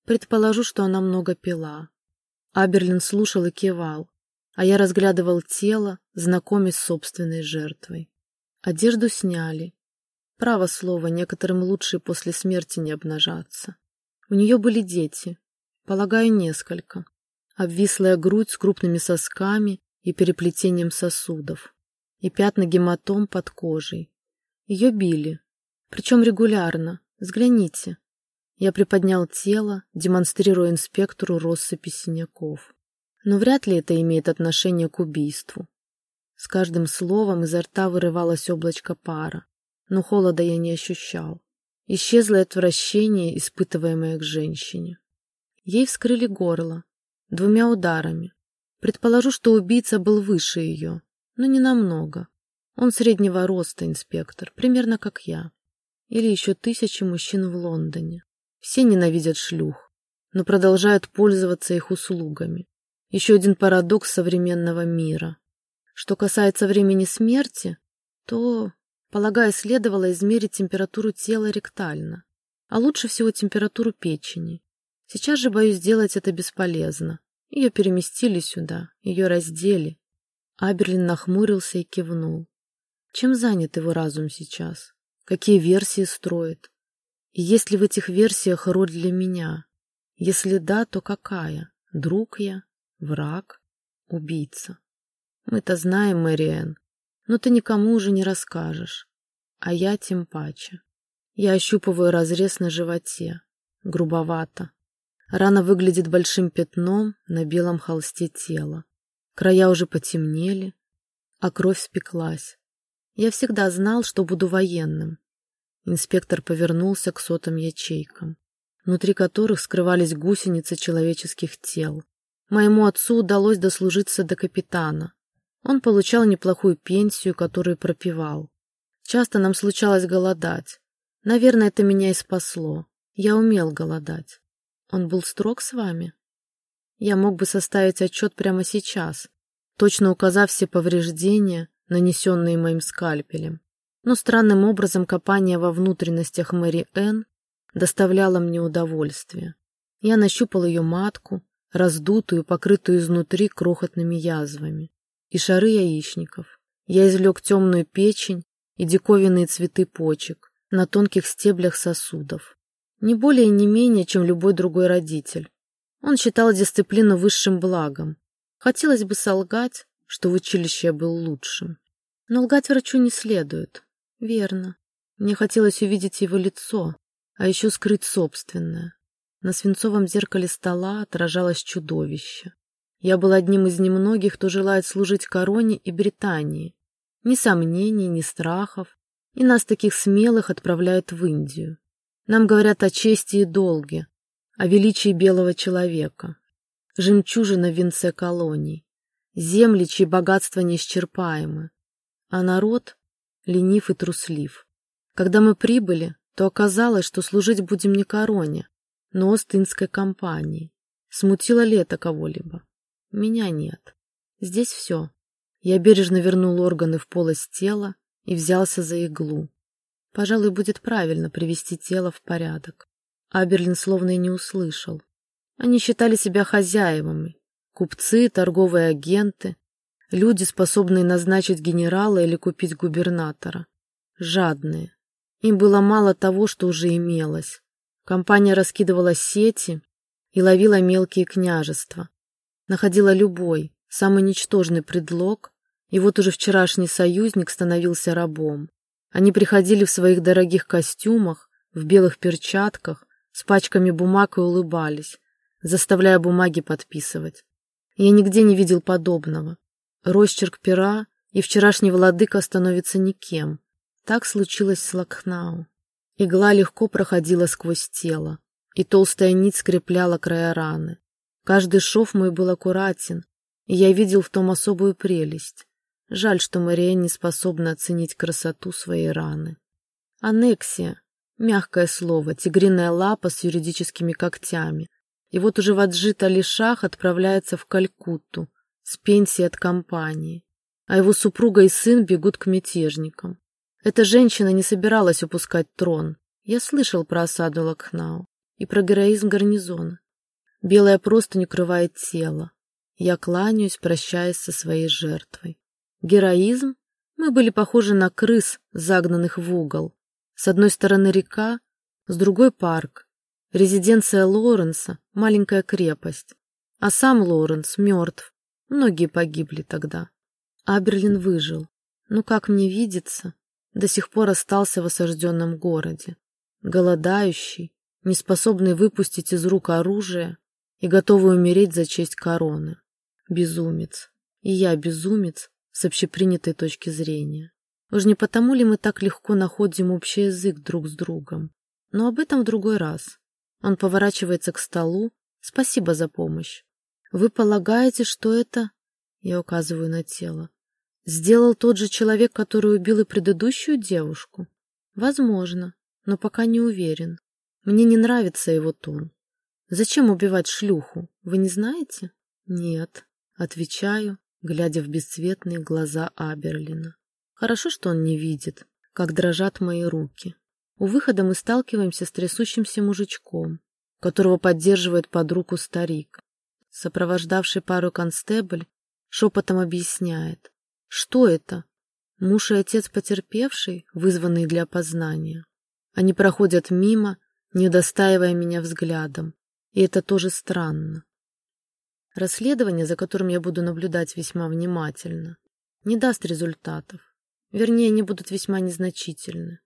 Предположу, что она много пила. Аберлин слушал и кивал, а я разглядывал тело, знакомясь с собственной жертвой. Одежду сняли. Право слово, некоторым лучше после смерти не обнажаться. У нее были дети, полагаю, несколько. Обвислая грудь с крупными сосками и переплетением сосудов. И пятна гематом под кожей. Ее били. Причем регулярно. Взгляните. Я приподнял тело, демонстрируя инспектору россыпи синяков. Но вряд ли это имеет отношение к убийству. С каждым словом изо рта вырывалось облачко пара, но холода я не ощущал. Исчезло отвращение, испытываемое к женщине. Ей вскрыли горло, двумя ударами. Предположу, что убийца был выше ее, но не намного. Он среднего роста инспектор, примерно как я. Или еще тысячи мужчин в Лондоне. Все ненавидят шлюх, но продолжают пользоваться их услугами. Еще один парадокс современного мира. Что касается времени смерти, то, полагаю, следовало измерить температуру тела ректально, а лучше всего температуру печени. Сейчас же, боюсь, сделать это бесполезно. Ее переместили сюда, ее раздели. Аберлин нахмурился и кивнул. Чем занят его разум сейчас? Какие версии строит? И есть ли в этих версиях роль для меня? Если да, то какая? Друг я? Враг? Убийца? Мы-то знаем, Мэриэн, но ты никому уже не расскажешь. А я тем паче. Я ощупываю разрез на животе. Грубовато. Рана выглядит большим пятном на белом холсте тела. Края уже потемнели, а кровь спеклась. Я всегда знал, что буду военным. Инспектор повернулся к сотым ячейкам, внутри которых скрывались гусеницы человеческих тел. Моему отцу удалось дослужиться до капитана, он получал неплохую пенсию, которую пропивал. Часто нам случалось голодать. Наверное, это меня и спасло. Я умел голодать. Он был строг с вами? Я мог бы составить отчет прямо сейчас, точно указав все повреждения, нанесенные моим скальпелем. Но странным образом копание во внутренностях Мэри Энн доставляло мне удовольствие. Я нащупал ее матку, раздутую, покрытую изнутри крохотными язвами и шары яичников. Я извлек темную печень и диковинные цветы почек на тонких стеблях сосудов. Не более и не менее, чем любой другой родитель. Он считал дисциплину высшим благом. Хотелось бы солгать, что в училище я был лучшим. Но лгать врачу не следует. Верно. Мне хотелось увидеть его лицо, а еще скрыть собственное. На свинцовом зеркале стола отражалось чудовище. Я был одним из немногих, кто желает служить короне и Британии. Ни сомнений, ни страхов. И нас таких смелых отправляют в Индию. Нам говорят о чести и долге, о величии белого человека. Жемчужина в венце колоний. Земли, чьи богатства неисчерпаемы. А народ ленив и труслив. Когда мы прибыли, то оказалось, что служить будем не короне, но Остинской компании. Смутило ли это кого-либо? Меня нет. Здесь все. Я бережно вернул органы в полость тела и взялся за иглу. Пожалуй, будет правильно привести тело в порядок. Аберлин словно и не услышал. Они считали себя хозяевами. Купцы, торговые агенты, люди, способные назначить генерала или купить губернатора. Жадные. Им было мало того, что уже имелось. Компания раскидывала сети и ловила мелкие княжества. Находила любой, самый ничтожный предлог, и вот уже вчерашний союзник становился рабом. Они приходили в своих дорогих костюмах, в белых перчатках, с пачками бумаг и улыбались, заставляя бумаги подписывать. Я нигде не видел подобного. Росчерк пера, и вчерашний владыка становится никем. Так случилось с Лакхнау. Игла легко проходила сквозь тело, и толстая нить скрепляла края раны. Каждый шов мой был аккуратен, и я видел в том особую прелесть. Жаль, что Мария не способна оценить красоту своей раны. Аннексия — мягкое слово, тигриная лапа с юридическими когтями. И вот уже Ваджит Алишах отправляется в Калькутту с пенсией от компании, а его супруга и сын бегут к мятежникам. Эта женщина не собиралась упускать трон. Я слышал про осаду Лакхнау и про героизм гарнизона. Белая простынь укрывает тело. Я кланяюсь, прощаясь со своей жертвой. Героизм? Мы были похожи на крыс, загнанных в угол. С одной стороны река, с другой парк. Резиденция Лоренса — маленькая крепость. А сам Лоренс мертв. Многие погибли тогда. Аберлин выжил. Но, как мне видится, до сих пор остался в осажденном городе. Голодающий, неспособный выпустить из рук оружие и готовый умереть за честь короны. Безумец. И я безумец с общепринятой точки зрения. Уж не потому ли мы так легко находим общий язык друг с другом? Но об этом в другой раз. Он поворачивается к столу. Спасибо за помощь. Вы полагаете, что это... Я указываю на тело. Сделал тот же человек, который убил и предыдущую девушку? Возможно, но пока не уверен. Мне не нравится его тон. Зачем убивать шлюху, вы не знаете? Нет, отвечаю, глядя в бесцветные глаза Аберлина. Хорошо, что он не видит, как дрожат мои руки. У выхода мы сталкиваемся с трясущимся мужичком, которого поддерживает под руку старик. Сопровождавший пару констебль шепотом объясняет. Что это? Муж и отец потерпевший, вызванные для опознания. Они проходят мимо, не удостаивая меня взглядом. И это тоже странно. Расследование, за которым я буду наблюдать весьма внимательно, не даст результатов. Вернее, они будут весьма незначительны.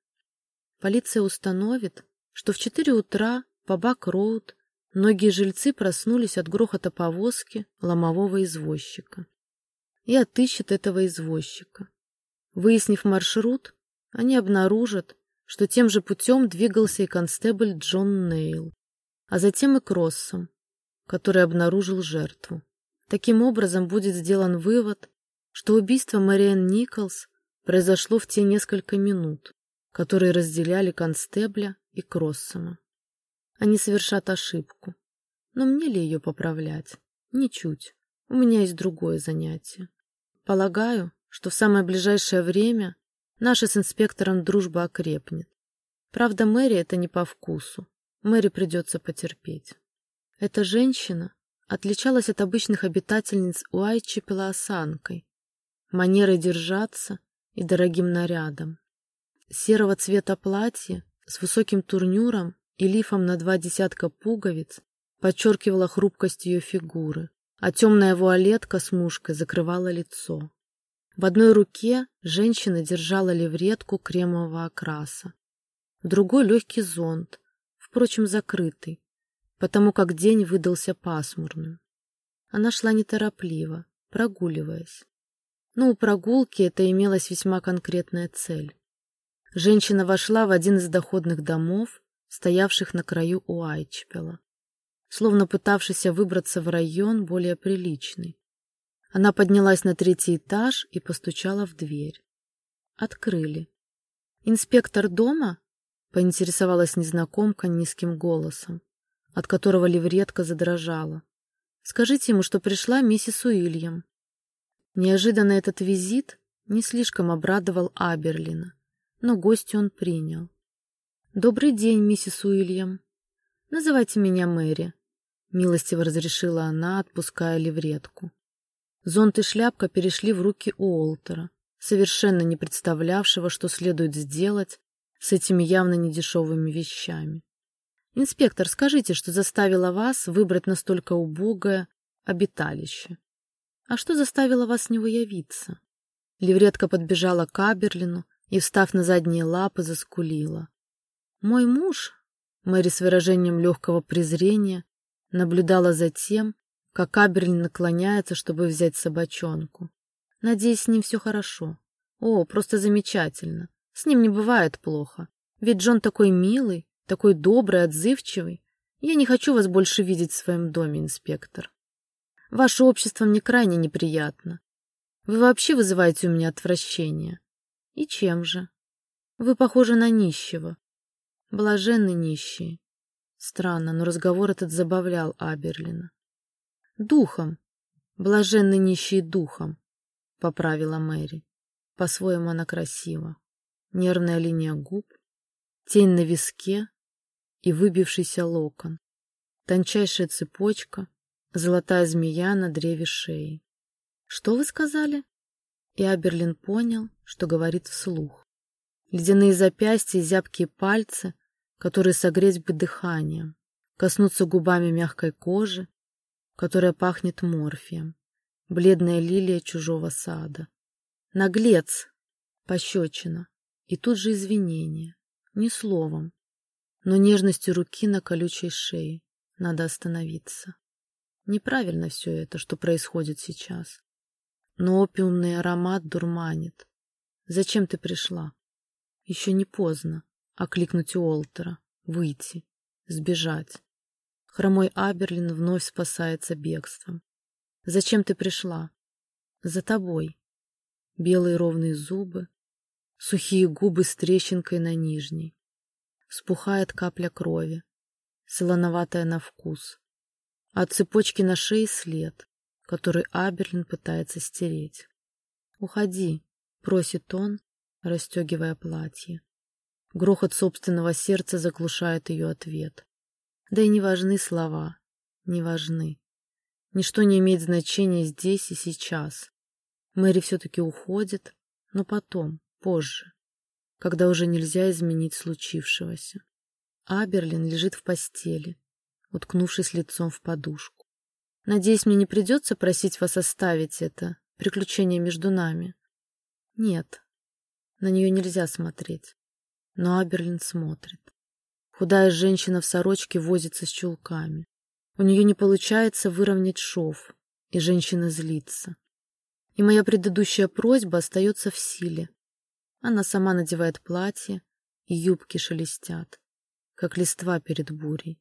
Полиция установит, что в четыре утра по Бак-Роуд многие жильцы проснулись от грохота повозки ломового извозчика и отыщет этого извозчика. Выяснив маршрут, они обнаружат, что тем же путем двигался и констебль Джон Нейл, а затем и Кроссом, который обнаружил жертву. Таким образом будет сделан вывод, что убийство Мариэн Николс произошло в те несколько минут, которые разделяли констебля и Кроссома. Они совершат ошибку. Но мне ли ее поправлять? Ничуть. У меня есть другое занятие. Полагаю, что в самое ближайшее время наша с инспектором дружба окрепнет. Правда, Мэри это не по вкусу. Мэри придется потерпеть. Эта женщина отличалась от обычных обитательниц Уайчепела осанкой, манерой держаться и дорогим нарядом. Серого цвета платье с высоким турнюром и лифом на два десятка пуговиц подчеркивало хрупкость ее фигуры а темная вуалетка с мушкой закрывала лицо. В одной руке женщина держала левретку кремового окраса, в другой легкий зонт, впрочем, закрытый, потому как день выдался пасмурным. Она шла неторопливо, прогуливаясь. Но у прогулки это имелась весьма конкретная цель. Женщина вошла в один из доходных домов, стоявших на краю Уайчпела словно пытавшийся выбраться в район более приличный. Она поднялась на третий этаж и постучала в дверь. Открыли. «Инспектор дома?» — поинтересовалась незнакомка низким голосом, от которого ливретка задрожала. «Скажите ему, что пришла миссис Уильям». Неожиданно этот визит не слишком обрадовал Аберлина, но гостю он принял. «Добрый день, миссис Уильям. Называйте меня Мэри. — милостиво разрешила она, отпуская левретку. Зонт и шляпка перешли в руки Уолтера, совершенно не представлявшего, что следует сделать с этими явно недешевыми вещами. «Инспектор, скажите, что заставило вас выбрать настолько убогое обиталище? А что заставило вас с него явиться?» Левретка подбежала к Аберлину и, встав на задние лапы, заскулила. «Мой муж», — Мэри с выражением легкого презрения, наблюдала за тем, как Аберлин наклоняется, чтобы взять собачонку. Надеюсь, с ним все хорошо. О, просто замечательно. С ним не бывает плохо. Ведь Джон такой милый, такой добрый, отзывчивый. Я не хочу вас больше видеть в своем доме, инспектор. Ваше общество мне крайне неприятно. Вы вообще вызываете у меня отвращение. И чем же? Вы похожи на нищего. Блаженный нищий. Странно, но разговор этот забавлял Аберлина. Духом. Блаженный нищий духом, поправила Мэри. По-своему она красива. Нервная линия губ, тень на виске и выбившийся локон. Тончайшая цепочка, золотая змея на древе шеи. «Что вы сказали?» И Аберлин понял, что говорит вслух. Ледяные запястья и зябкие пальцы, которые согреть бы дыханием, коснуться губами мягкой кожи, которая пахнет морфием, бледная лилия чужого сада. Наглец! Пощечина. И тут же извинение. Ни словом, но нежностью руки на колючей шее. Надо остановиться. Неправильно все это, что происходит сейчас но опиумный аромат дурманит. Зачем ты пришла? Еще не поздно. Окликнуть Уолтера, выйти, сбежать. Хромой Аберлин вновь спасается бегством. Зачем ты пришла? За тобой. Белые ровные зубы, сухие губы с трещинкой на нижней. Спухает капля крови, солоноватая на вкус. От цепочки на шее след, который Аберлин пытается стереть. «Уходи», — просит он, расстегивая платье. Грохот собственного сердца заглушает ее ответ. Да и не важны слова, не важны. Ничто не имеет значения здесь и сейчас. Мэри все-таки уходит, но потом, позже, когда уже нельзя изменить случившегося. Аберлин лежит в постели, уткнувшись лицом в подушку. Надеюсь, мне не придется просить вас оставить это приключение между нами. Нет, на нее нельзя смотреть. Но Аберлин смотрит. Худая женщина в сорочке возится с чулками. У нее не получается выровнять шов, и женщина злится. И моя предыдущая просьба остается в силе. Она сама надевает платье, и юбки шелестят, как листва перед бурей.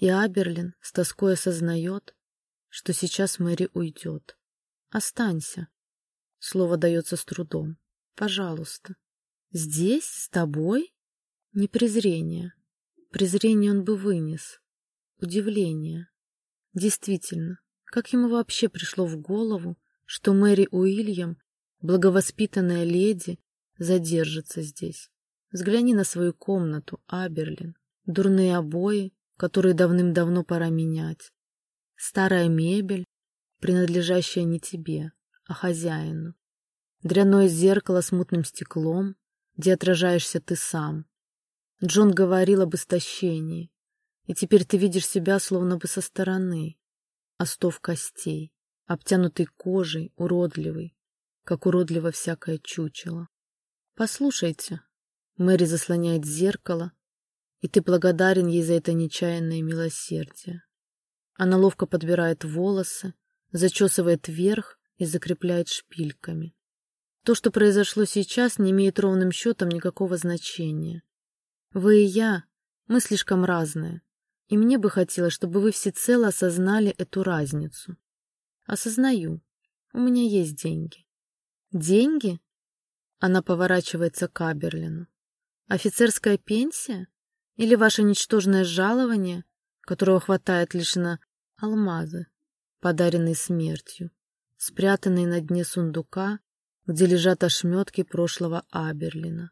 И Аберлин с тоской осознает, что сейчас Мэри уйдет. Останься. Слово дается с трудом. Пожалуйста. Здесь, с тобой? Не презрение. Презрение он бы вынес. Удивление. Действительно, как ему вообще пришло в голову, что Мэри Уильям, благовоспитанная леди, задержится здесь? Взгляни на свою комнату, Аберлин. Дурные обои, которые давным-давно пора менять. Старая мебель, принадлежащая не тебе, а хозяину. Дряное зеркало с мутным стеклом, где отражаешься ты сам. Джон говорил об истощении, и теперь ты видишь себя словно бы со стороны. Остов костей, обтянутый кожей, уродливый, как уродливо всякое чучело. Послушайте, Мэри заслоняет зеркало, и ты благодарен ей за это нечаянное милосердие. Она ловко подбирает волосы, зачесывает вверх и закрепляет шпильками. То, что произошло сейчас, не имеет ровным счетом никакого значения. Вы и я, мы слишком разные, и мне бы хотелось, чтобы вы всецело осознали эту разницу. Осознаю, у меня есть деньги. Деньги? Она поворачивается к Аберлину. Офицерская пенсия? Или ваше ничтожное жалование, которого хватает лишь на Алмазы, подаренные смертью, спрятанные на дне сундука, где лежат ошметки прошлого Аберлина.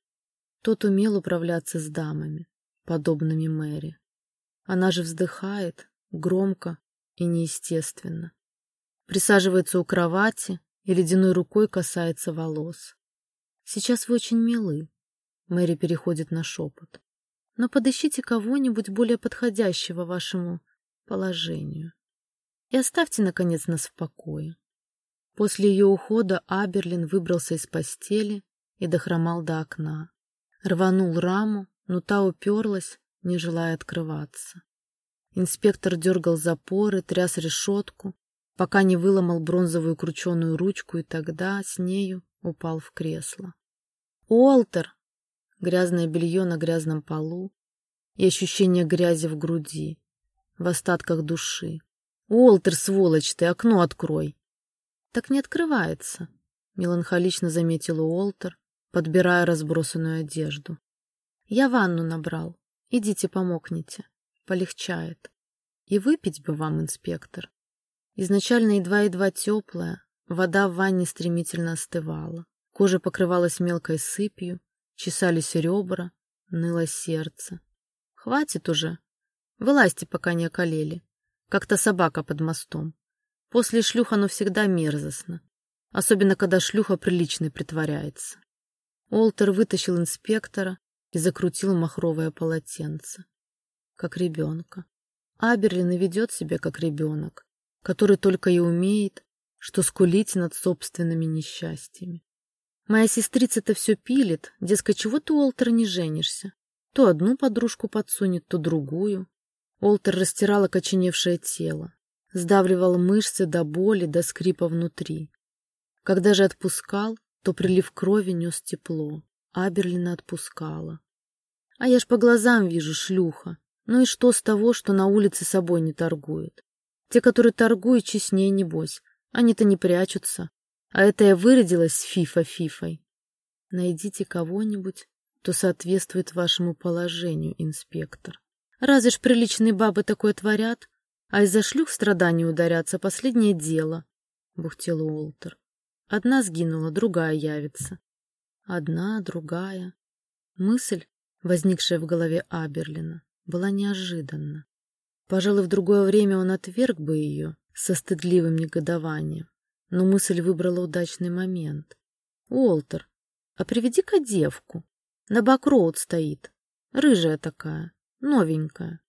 Тот умел управляться с дамами, подобными Мэри. Она же вздыхает, громко и неестественно. Присаживается у кровати и ледяной рукой касается волос. «Сейчас вы очень милы», — Мэри переходит на шепот. «Но подыщите кого-нибудь более подходящего вашему положению. И оставьте, наконец, нас в покое». После ее ухода Аберлин выбрался из постели и дохромал до окна. Рванул раму, но та уперлась, не желая открываться. Инспектор дергал запоры, тряс решетку, пока не выломал бронзовую крученую ручку и тогда с нею упал в кресло. «Уолтер!» Грязное белье на грязном полу и ощущение грязи в груди, в остатках души. «Уолтер, сволочь ты, окно открой!» «Так не открывается», — меланхолично заметил Уолтер, подбирая разбросанную одежду. «Я ванну набрал. Идите помогните. Полегчает. И выпить бы вам, инспектор». Изначально едва-едва теплая, вода в ванне стремительно остывала. Кожа покрывалась мелкой сыпью, чесались ребра, ныло сердце. «Хватит уже. Вылазьте, пока не околели. Как-то собака под мостом. После шлюх оно всегда мерзостно, особенно когда шлюха приличной притворяется». Олтер вытащил инспектора и закрутил махровое полотенце. Как ребенка. Аберлин и ведет себя как ребенок, который только и умеет, что скулить над собственными несчастьями. Моя сестрица-то все пилит, дескать, чего ты, Уолтер, не женишься? То одну подружку подсунет, то другую. Уолтер растирал окоченевшее тело, сдавливал мышцы до боли, до скрипа внутри. Когда же отпускал, то прилив крови нес тепло. Аберлина отпускала. А я ж по глазам вижу, шлюха. Ну и что с того, что на улице собой не торгуют? Те, которые торгуют, честнее небось. Они-то не прячутся, а это я выродилась Фифа-Фифой. Найдите кого-нибудь, кто соответствует вашему положению, инспектор. Разве ж приличные бабы такое творят? А из-за шлюх страданий ударяться — последнее дело, — бухтел Уолтер. Одна сгинула, другая явится. Одна, другая. Мысль, возникшая в голове Аберлина, была неожиданна. Пожалуй, в другое время он отверг бы ее со стыдливым негодованием но мысль выбрала удачный момент. «Уолтер, а приведи-ка девку. На Бакроуд стоит. Рыжая такая, новенькая.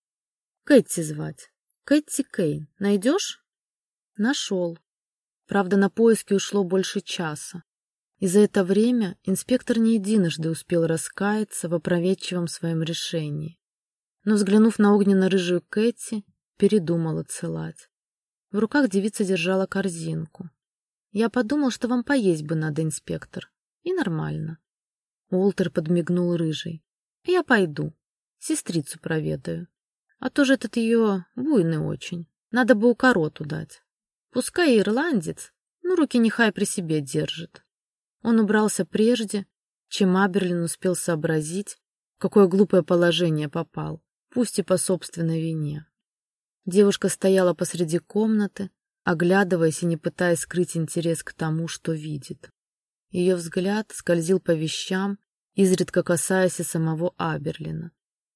Кэти звать. Кэти Кейн. Найдешь?» Нашел. Правда, на поиски ушло больше часа. И за это время инспектор не единожды успел раскаяться в опроветчивом своем решении. Но, взглянув на огненно-рыжую Кэти, передумал отсылать. В руках девица держала корзинку. Я подумал, что вам поесть бы надо, инспектор. И нормально. Уолтер подмигнул рыжий. Я пойду. Сестрицу проведаю. А то же этот ее буйный очень. Надо бы укороту дать. Пускай ирландец, но руки нехай при себе держит. Он убрался прежде, чем Аберлин успел сообразить, в какое глупое положение попал, пусть и по собственной вине. Девушка стояла посреди комнаты, оглядываясь и не пытаясь скрыть интерес к тому, что видит. Ее взгляд скользил по вещам, изредка касаясь и самого Аберлина,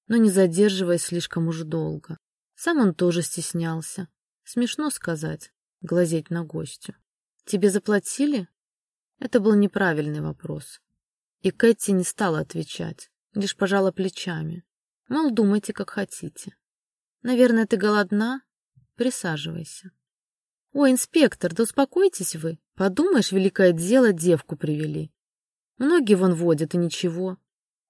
но не задерживаясь слишком уж долго. Сам он тоже стеснялся. Смешно сказать, глазеть на гостю. «Тебе заплатили?» Это был неправильный вопрос. И Кэти не стала отвечать, лишь пожала плечами. Мол, думайте, как хотите. Наверное, ты голодна? Присаживайся. «Ой, инспектор, да успокойтесь вы. Подумаешь, великое дело, девку привели. Многие вон водят, и ничего.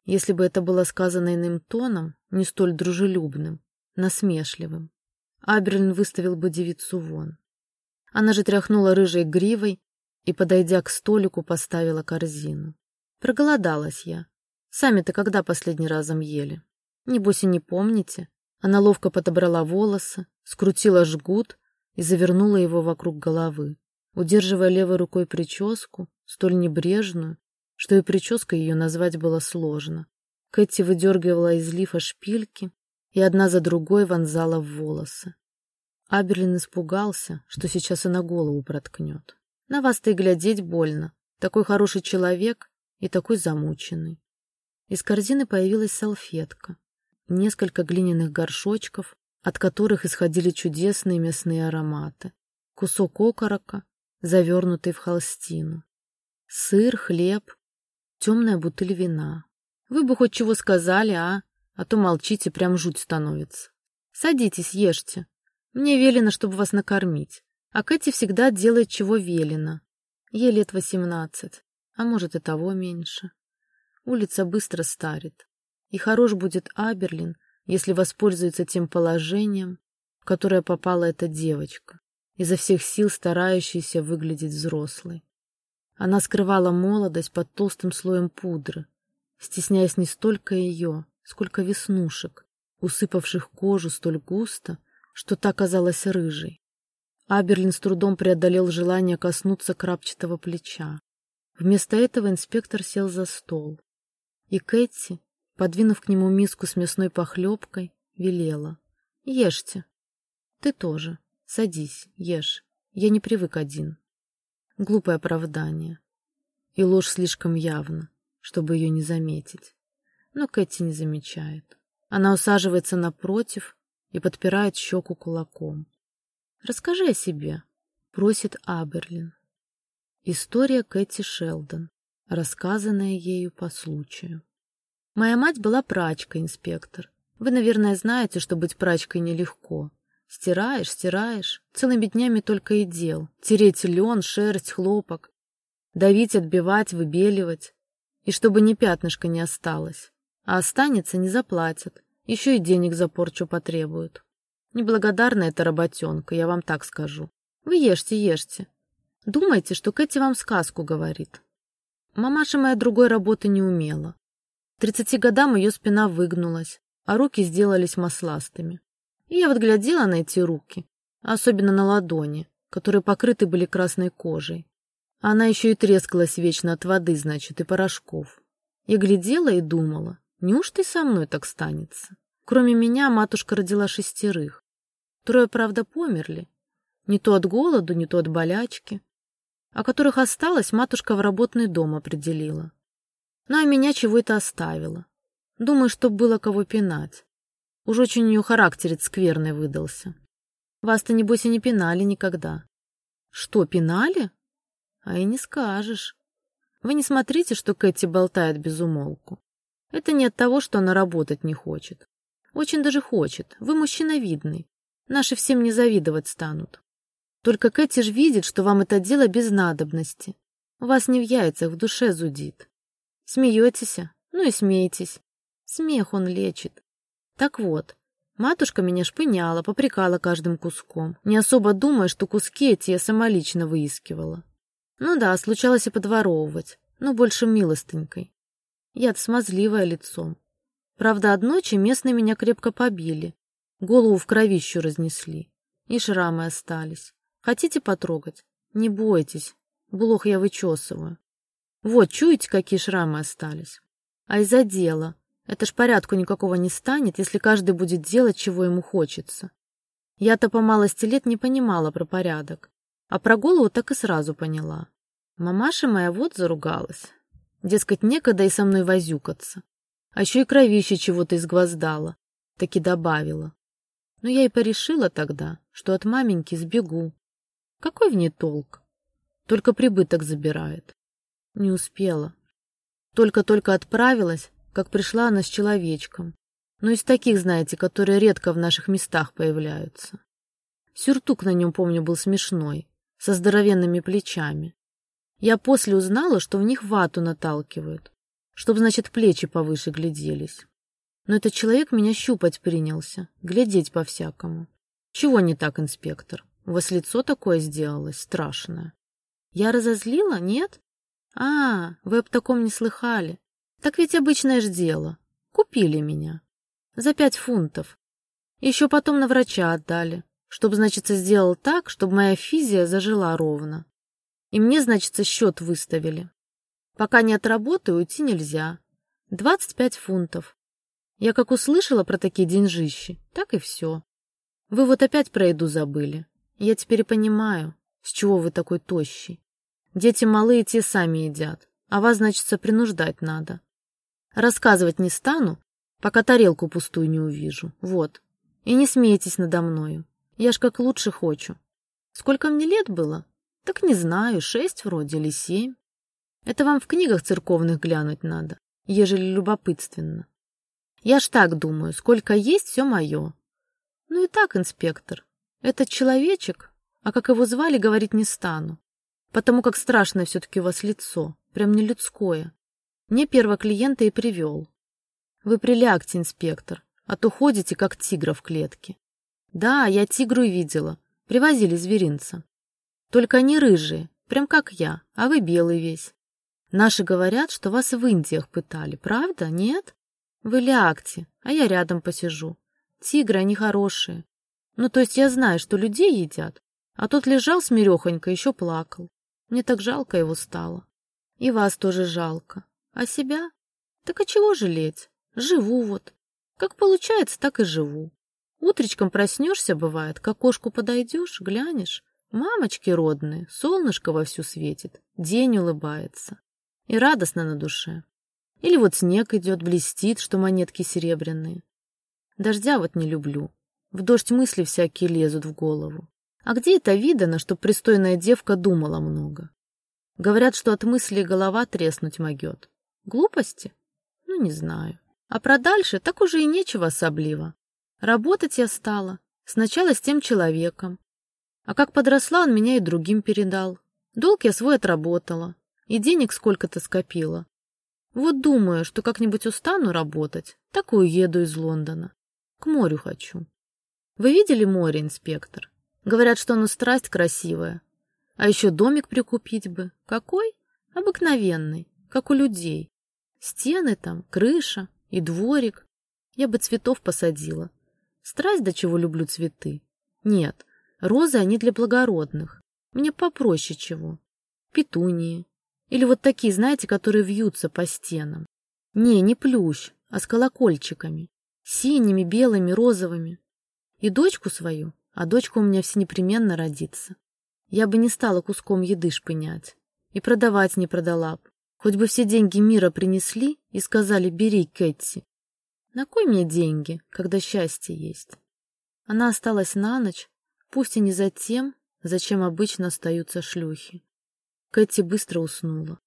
Если бы это было сказано иным тоном, не столь дружелюбным, насмешливым, Аберлин выставил бы девицу вон. Она же тряхнула рыжей гривой и, подойдя к столику, поставила корзину. Проголодалась я. Сами-то когда последний разом ели? Небось и не помните. Она ловко подобрала волосы, скрутила жгут и завернула его вокруг головы, удерживая левой рукой прическу, столь небрежную, что и прической ее назвать было сложно. Кэти выдергивала из лифа шпильки и одна за другой вонзала в волосы. Аберлин испугался, что сейчас и на голову проткнет. На вас-то и глядеть больно. Такой хороший человек и такой замученный. Из корзины появилась салфетка, несколько глиняных горшочков, от которых исходили чудесные мясные ароматы. Кусок окорока, завернутый в холстину. Сыр, хлеб, темная бутыль вина. Вы бы хоть чего сказали, а? А то молчите, прям жуть становится. Садитесь, ешьте. Мне велено, чтобы вас накормить. А Кэти всегда делает, чего велено. Ей лет восемнадцать, а может и того меньше. Улица быстро старит. И хорош будет Аберлин, если воспользуется тем положением, в которое попала эта девочка, изо всех сил старающаяся выглядеть взрослой. Она скрывала молодость под толстым слоем пудры, стесняясь не столько ее, сколько веснушек, усыпавших кожу столь густо, что та казалась рыжей. Аберлин с трудом преодолел желание коснуться крапчатого плеча. Вместо этого инспектор сел за стол. И Кэти, подвинув к нему миску с мясной похлебкой, велела. «Ешьте. Ты тоже. Садись, ешь. Я не привык один». Глупое оправдание. И ложь слишком явна, чтобы ее не заметить. Но Кэти не замечает. Она усаживается напротив и подпирает щеку кулаком. «Расскажи о себе», — просит Аберлин. История Кэти Шелдон, рассказанная ею по случаю. Моя мать была прачкой, инспектор. Вы, наверное, знаете, что быть прачкой нелегко. Стираешь, стираешь, целыми днями только и дел. Тереть лен, шерсть, хлопок. Давить, отбивать, выбеливать. И чтобы ни пятнышка не осталось. А останется, не заплатят. Еще и денег за порчу потребуют. Неблагодарная эта работенка, я вам так скажу. Вы ешьте, ешьте. Думайте, что Кэти вам сказку говорит. Мамаша моя другой работы не умела. Тридцати годам ее спина выгнулась, а руки сделались масластыми. И я вот глядела на эти руки, особенно на ладони, которые покрыты были красной кожей. Она еще и трескалась вечно от воды, значит, и порошков. Я глядела и думала, неужто и со мной так станется? Кроме меня матушка родила шестерых. Трое, правда, померли. Не то от голоду, не то от болячки. О которых осталось, матушка в работный дом определила. Ну, а меня чего это оставила. Думаю, чтоб было кого пинать. Уж очень у нее характерец скверный выдался. Вас-то, небось, и не пинали никогда. Что, пинали? А и не скажешь. Вы не смотрите, что Кэти болтает без умолку. Это не от того, что она работать не хочет. Очень даже хочет. Вы мужчина видный. Наши всем не завидовать станут. Только Кэти ж видит, что вам это дело без надобности. У вас не в яйцах, в душе зудит. Смеетесь, ну и смеетесь. Смех он лечит. Так вот, матушка меня шпыняла, попрекала каждым куском, не особо думая, что куски эти я сама лично выискивала. Ну да, случалось и подворовывать, но больше милостынькой. Я-то смазливая лицом. Правда, од ночи местные меня крепко побили, Голову в кровищу разнесли. И шрамы остались. Хотите потрогать? Не бойтесь. Блох я вычесываю. Вот, чуете, какие шрамы остались? А из-за дела. Это ж порядку никакого не станет, если каждый будет делать, чего ему хочется. Я-то по малости лет не понимала про порядок. А про голову так и сразу поняла. Мамаша моя вот заругалась. Дескать, некогда и со мной возюкаться. А еще и кровище чего-то изгвоздала. Таки добавила. Но я и порешила тогда, что от маменьки сбегу. Какой в ней толк? Только прибыток забирает. Не успела. Только-только отправилась, как пришла она с человечком. Ну, из таких, знаете, которые редко в наших местах появляются. Сюртук на нем, помню, был смешной, со здоровенными плечами. Я после узнала, что в них вату наталкивают, чтобы, значит, плечи повыше гляделись. Но этот человек меня щупать принялся, глядеть по-всякому. Чего не так, инспектор? У вас лицо такое сделалось, страшное. Я разозлила, нет? А, вы об таком не слыхали. Так ведь обычное ж дело. Купили меня. За пять фунтов. Еще потом на врача отдали, чтобы, значит, сделал так, чтобы моя физия зажила ровно. И мне, значит, счет выставили. Пока не отработаю, уйти нельзя. Двадцать пять фунтов. Я как услышала про такие деньжищи, так и все. Вы вот опять про еду забыли. Я теперь понимаю, с чего вы такой тощий. Дети малые те сами едят, а вас, значит, принуждать надо. Рассказывать не стану, пока тарелку пустую не увижу. Вот. И не смейтесь надо мною. Я ж как лучше хочу. Сколько мне лет было? Так не знаю, шесть вроде или семь. Это вам в книгах церковных глянуть надо, ежели любопытственно. Я ж так думаю, сколько есть, все мое. Ну и так, инспектор, этот человечек, а как его звали, говорить не стану, потому как страшное все-таки у вас лицо, прям не людское. Мне первого клиента и привел. Вы прилягте, инспектор, а то ходите, как тигра в клетке. Да, я тигру видела, привозили зверинца. Только они рыжие, прям как я, а вы белый весь. Наши говорят, что вас в Индиях пытали, правда, нет? Вы лягте, а я рядом посижу. Тигры, они хорошие. Ну, то есть я знаю, что людей едят, а тот лежал смирехонько, еще плакал. Мне так жалко его стало. И вас тоже жалко. А себя? Так а чего жалеть? Живу вот. Как получается, так и живу. Утречком проснешься, бывает, к окошку подойдешь, глянешь. Мамочки родные, солнышко вовсю светит, день улыбается. И радостно на душе. Или вот снег идет, блестит, что монетки серебряные. Дождя вот не люблю. В дождь мысли всякие лезут в голову. А где это видано, чтоб пристойная девка думала много? Говорят, что от мысли голова треснуть могет. Глупости? Ну, не знаю. А про дальше так уже и нечего особливо. Работать я стала. Сначала с тем человеком. А как подросла, он меня и другим передал. Долг я свой отработала. И денег сколько-то скопила. Вот думаю, что как-нибудь устану работать, так и уеду из Лондона. К морю хочу. Вы видели море, инспектор? Говорят, что оно страсть красивая. А еще домик прикупить бы. Какой? Обыкновенный, как у людей. Стены там, крыша и дворик. Я бы цветов посадила. Страсть, до чего люблю цветы. Нет, розы они для благородных. Мне попроще чего. Петунии. Или вот такие, знаете, которые вьются по стенам. Не, не плющ, а с колокольчиками. Синими, белыми, розовыми. И дочку свою, а дочка у меня всенепременно родится. Я бы не стала куском еды шпынять. И продавать не продала б. Хоть бы все деньги мира принесли и сказали «бери, Кэтти». На кой мне деньги, когда счастье есть? Она осталась на ночь, пусть и не за тем, зачем обычно остаются шлюхи. Кэти быстро уснула.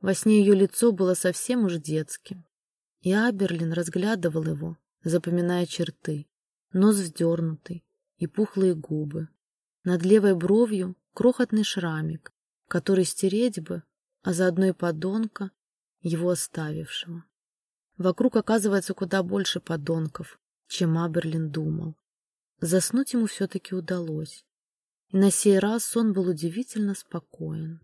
Во сне ее лицо было совсем уж детским. И Аберлин разглядывал его, запоминая черты. Нос вздернутый и пухлые губы. Над левой бровью крохотный шрамик, который стереть бы, а заодно и подонка, его оставившего. Вокруг оказывается куда больше подонков, чем Аберлин думал. Заснуть ему все-таки удалось. И на сей раз сон был удивительно спокоен.